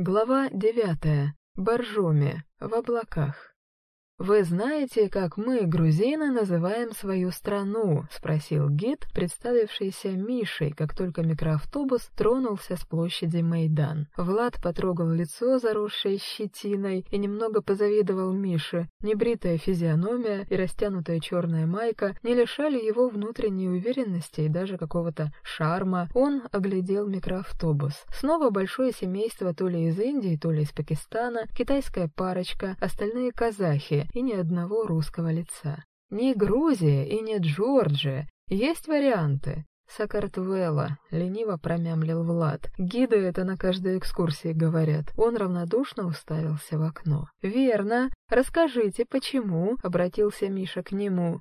Глава девятая. Боржоми. В облаках. «Вы знаете, как мы, грузины, называем свою страну?» — спросил гид, представившийся Мишей, как только микроавтобус тронулся с площади Майдан. Влад потрогал лицо, заросшее щетиной, и немного позавидовал Мише. Небритая физиономия и растянутая черная майка не лишали его внутренней уверенности и даже какого-то шарма. Он оглядел микроавтобус. Снова большое семейство то ли из Индии, то ли из Пакистана, китайская парочка, остальные казахи и ни одного русского лица. Не Грузия и не Джорджия, есть варианты. Сакартвелла, лениво промямлил Влад. Гиды это на каждой экскурсии говорят. Он равнодушно уставился в окно. Верно. Расскажите, почему? Обратился Миша к нему.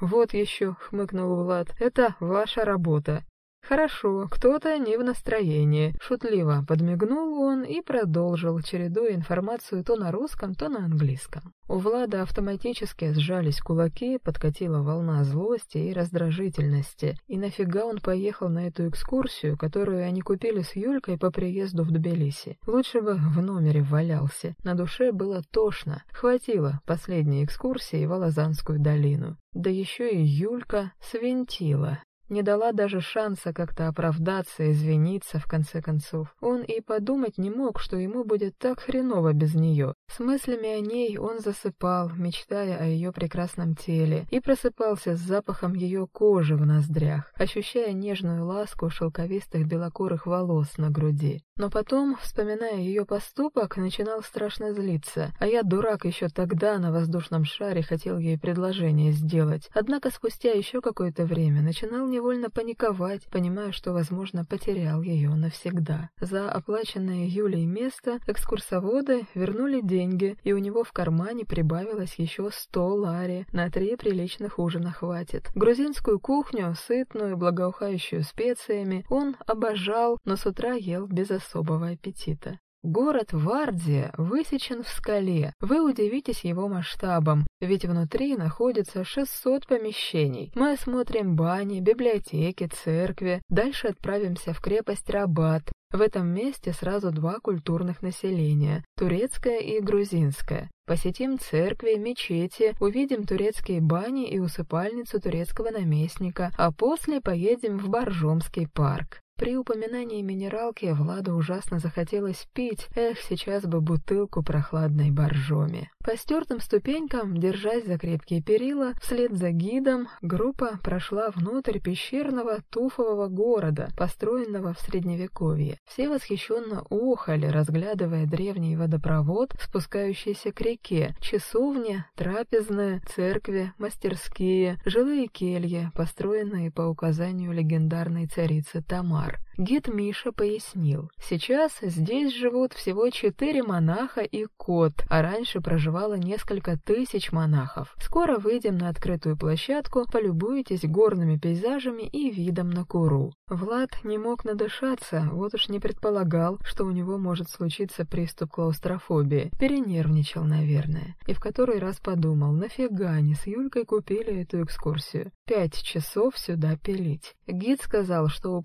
Вот еще, хмыкнул Влад, это ваша работа. «Хорошо, кто-то не в настроении», — шутливо подмигнул он и продолжил, чередуя информацию то на русском, то на английском. У Влада автоматически сжались кулаки, подкатила волна злости и раздражительности. И нафига он поехал на эту экскурсию, которую они купили с Юлькой по приезду в Тбилиси? Лучше бы в номере валялся. На душе было тошно. Хватило последней экскурсии в Алазанскую долину. Да еще и Юлька свинтила не дала даже шанса как-то оправдаться, извиниться в конце концов. Он и подумать не мог, что ему будет так хреново без нее. С мыслями о ней он засыпал, мечтая о ее прекрасном теле, и просыпался с запахом ее кожи в ноздрях, ощущая нежную ласку шелковистых белокурых волос на груди. Но потом, вспоминая ее поступок, начинал страшно злиться, а я, дурак, еще тогда на воздушном шаре хотел ей предложение сделать. Однако спустя еще какое-то время начинал не невольно паниковать, понимая, что, возможно, потерял ее навсегда. За оплаченное Юлей место экскурсоводы вернули деньги, и у него в кармане прибавилось еще сто лари. На три приличных ужина хватит. Грузинскую кухню, сытную, благоухающую специями, он обожал, но с утра ел без особого аппетита. Город Вардия высечен в скале. Вы удивитесь его масштабом, ведь внутри находится 600 помещений. Мы осмотрим бани, библиотеки, церкви. Дальше отправимся в крепость Рабат. В этом месте сразу два культурных населения – турецкое и грузинское. Посетим церкви, мечети, увидим турецкие бани и усыпальницу турецкого наместника, а после поедем в Боржомский парк. При упоминании минералки Владу ужасно захотелось пить. Эх, сейчас бы бутылку прохладной боржоми. По стертым ступенькам, держась за крепкие перила, вслед за гидом, группа прошла внутрь пещерного туфового города, построенного в Средневековье. Все восхищенно ухали, разглядывая древний водопровод, спускающийся к реке, часовни, трапезные, церкви, мастерские, жилые кельи, построенные по указанию легендарной царицы Ар. Гид Миша пояснил, сейчас здесь живут всего четыре монаха и кот, а раньше проживало несколько тысяч монахов. Скоро выйдем на открытую площадку, полюбуетесь горными пейзажами и видом на Куру. Влад не мог надышаться, вот уж не предполагал, что у него может случиться приступ клаустрофобии. Перенервничал, наверное. И в который раз подумал, нафига они с Юлькой купили эту экскурсию? Пять часов сюда пилить. Гид сказал, что у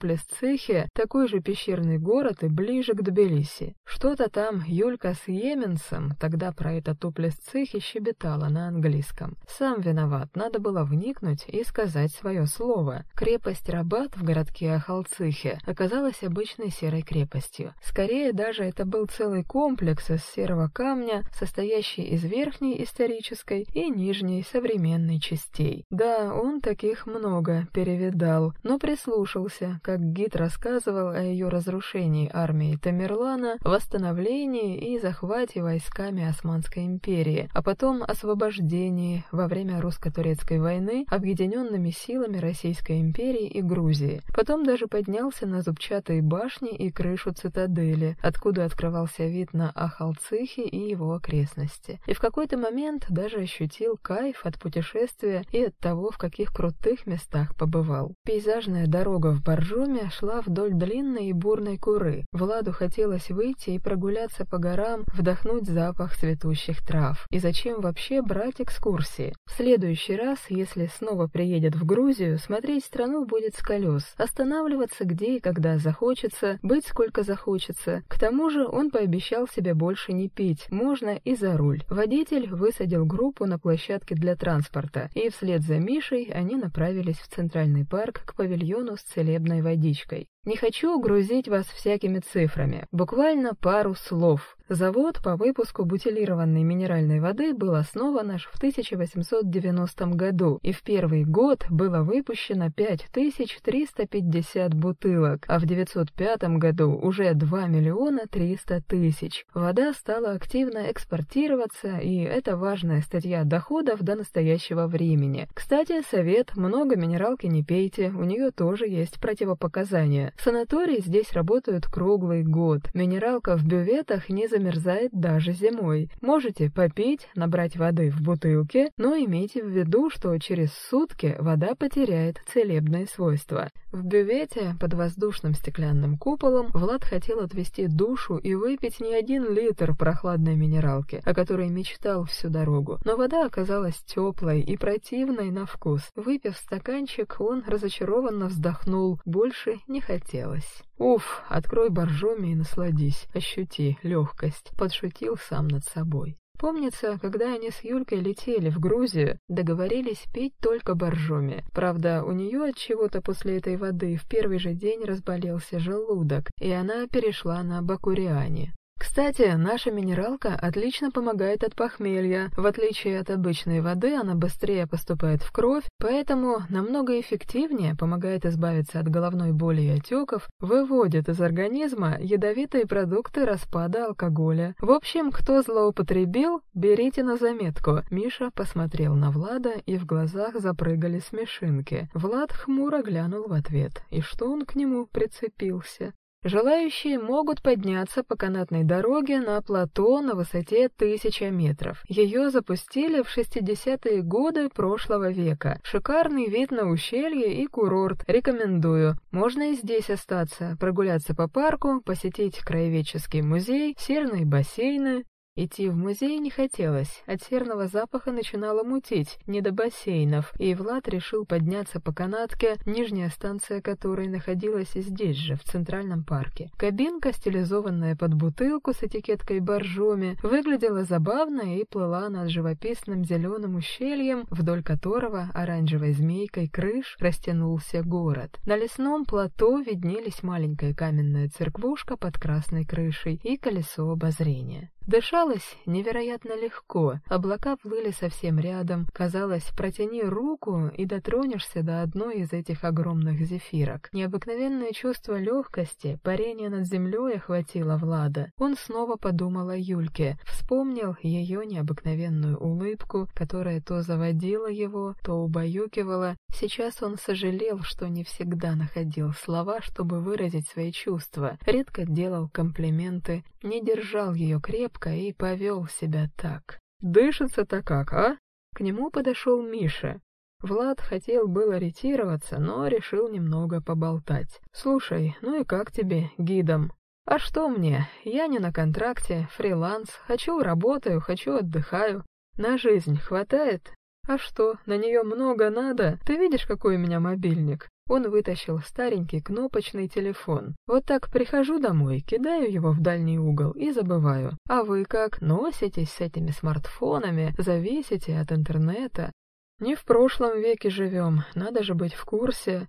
Такой же пещерный город и ближе к Тбилиси. Что-то там Юлька с Йеменсом тогда про этот Уплесцихи щебетала на английском. Сам виноват, надо было вникнуть и сказать свое слово. Крепость Рабат в городке Ахалцихе оказалась обычной серой крепостью. Скорее даже это был целый комплекс из серого камня, состоящий из верхней исторической и нижней современной частей. Да, он таких много перевидал, но прислушался, как гид рассказывал, рассказывал о ее разрушении армии Тамерлана, восстановлении и захвате войсками Османской империи, а потом освобождении во время русско-турецкой войны объединенными силами Российской империи и Грузии. Потом даже поднялся на зубчатые башни и крышу цитадели, откуда открывался вид на Ахалцихи и его окрестности. И в какой-то момент даже ощутил кайф от путешествия и от того, в каких крутых местах побывал. Пейзажная дорога в Боржоме шла вдоль вдоль длинной и бурной куры. Владу хотелось выйти и прогуляться по горам, вдохнуть запах цветущих трав. И зачем вообще брать экскурсии? В следующий раз, если снова приедет в Грузию, смотреть страну будет с колес, останавливаться где и когда захочется, быть сколько захочется. К тому же он пообещал себе больше не пить, можно и за руль. Водитель высадил группу на площадке для транспорта, и вслед за Мишей они направились в Центральный парк к павильону с целебной водичкой. Не хочу грузить вас всякими цифрами, буквально пару слов. Завод по выпуску бутилированной минеральной воды был основан аж в 1890 году, и в первый год было выпущено 5350 бутылок, а в 905 году уже 2 миллиона 300 тысяч. Вода стала активно экспортироваться, и это важная статья доходов до настоящего времени. Кстати, совет, много минералки не пейте, у нее тоже есть противопоказания. Санатории здесь работают круглый год. Минералка в бюветах не замерзает даже зимой. Можете попить, набрать воды в бутылке, но имейте в виду, что через сутки вода потеряет целебные свойства. В бювете под воздушным стеклянным куполом Влад хотел отвести душу и выпить не один литр прохладной минералки, о которой мечтал всю дорогу. Но вода оказалась теплой и противной на вкус. Выпив стаканчик, он разочарованно вздохнул, больше не хотел хотелось. «Уф, открой боржоми и насладись, ощути легкость», — подшутил сам над собой. Помнится, когда они с Юлькой летели в Грузию, договорились пить только боржоми. Правда, у нее от чего-то после этой воды в первый же день разболелся желудок, и она перешла на бакуриане. Кстати, наша минералка отлично помогает от похмелья. В отличие от обычной воды, она быстрее поступает в кровь, поэтому намного эффективнее помогает избавиться от головной боли и отеков, выводит из организма ядовитые продукты распада алкоголя. В общем, кто злоупотребил, берите на заметку. Миша посмотрел на Влада, и в глазах запрыгали смешинки. Влад хмуро глянул в ответ. И что он к нему прицепился? Желающие могут подняться по канатной дороге на плато на высоте 1000 метров. Ее запустили в 60-е годы прошлого века. Шикарный вид на ущелье и курорт. Рекомендую. Можно и здесь остаться, прогуляться по парку, посетить краеведческий музей, серные бассейны, Идти в музей не хотелось, от серного запаха начинало мутить, не до бассейнов, и Влад решил подняться по канатке, нижняя станция которой находилась здесь же, в Центральном парке. Кабинка, стилизованная под бутылку с этикеткой боржоми, выглядела забавно и плыла над живописным зеленым ущельем, вдоль которого оранжевой змейкой крыш растянулся город. На лесном плато виднелись маленькая каменная церквушка под красной крышей и колесо обозрения. Дышалось невероятно легко, облака плыли совсем рядом, казалось, протяни руку и дотронешься до одной из этих огромных зефирок. Необыкновенное чувство легкости, парение над землей охватило Влада. Он снова подумал о Юльке, вспомнил ее необыкновенную улыбку, которая то заводила его, то убаюкивала. Сейчас он сожалел, что не всегда находил слова, чтобы выразить свои чувства, редко делал комплименты, не держал ее крепко и повел себя так. «Дышится-то как, а?» К нему подошел Миша. Влад хотел было ретироваться, но решил немного поболтать. «Слушай, ну и как тебе, гидом?» «А что мне? Я не на контракте, фриланс. Хочу работаю, хочу отдыхаю. На жизнь хватает? А что, на нее много надо? Ты видишь, какой у меня мобильник? Он вытащил старенький кнопочный телефон. Вот так прихожу домой, кидаю его в дальний угол и забываю. А вы как, носитесь с этими смартфонами, зависите от интернета? Не в прошлом веке живем, надо же быть в курсе.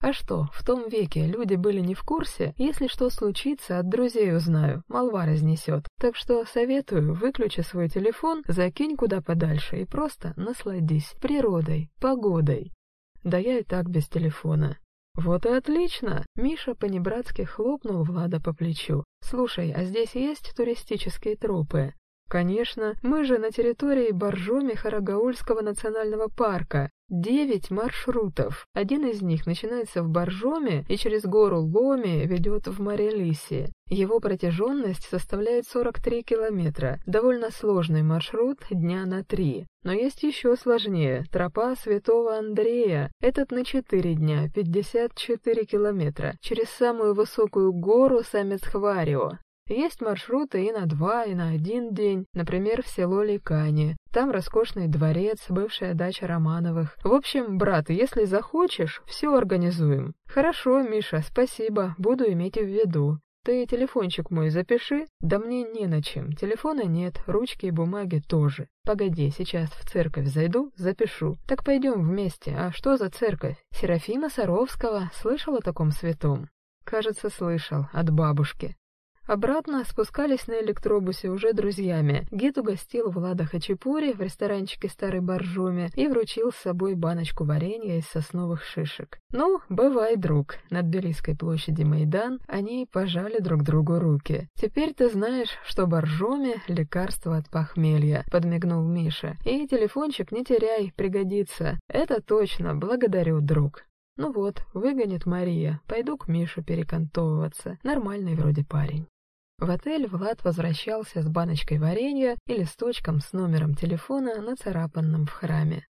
А что, в том веке люди были не в курсе? Если что случится, от друзей узнаю, молва разнесет. Так что советую, выключи свой телефон, закинь куда подальше и просто насладись природой, погодой. Да я и так без телефона. Вот и отлично! Миша понебратски хлопнул Влада по плечу. Слушай, а здесь есть туристические тропы? Конечно, мы же на территории Боржоми-Харагаульского национального парка. Девять маршрутов. Один из них начинается в Боржоме и через гору Ломи ведет в Марелисе. Его протяженность составляет 43 километра. Довольно сложный маршрут дня на три. Но есть еще сложнее. Тропа Святого Андрея. Этот на 4 дня, 54 километра. Через самую высокую гору Самецхварио. Есть маршруты и на два, и на один день, например, в село Ликани. Там роскошный дворец, бывшая дача Романовых. В общем, брат, если захочешь, все организуем. Хорошо, Миша, спасибо, буду иметь в виду. Ты телефончик мой запиши? Да мне не на чем. Телефона нет, ручки и бумаги тоже. Погоди, сейчас в церковь зайду, запишу. Так пойдем вместе. А что за церковь? Серафима Саровского. Слышал о таком святом? Кажется, слышал. От бабушки. Обратно спускались на электробусе уже друзьями. Гид угостил Влада Хачапури в ресторанчике Старой Боржоми и вручил с собой баночку варенья из сосновых шишек. «Ну, бывай, друг!» На Тбилисской площади Майдан они пожали друг другу руки. «Теперь ты знаешь, что Боржоми — лекарство от похмелья», — подмигнул Миша. «И телефончик не теряй, пригодится. Это точно, благодарю, друг». Ну вот, выгонит Мария, пойду к Мише перекантовываться. Нормальный вроде парень. В отель Влад возвращался с баночкой варенья и листочком с номером телефона, нацарапанным в храме.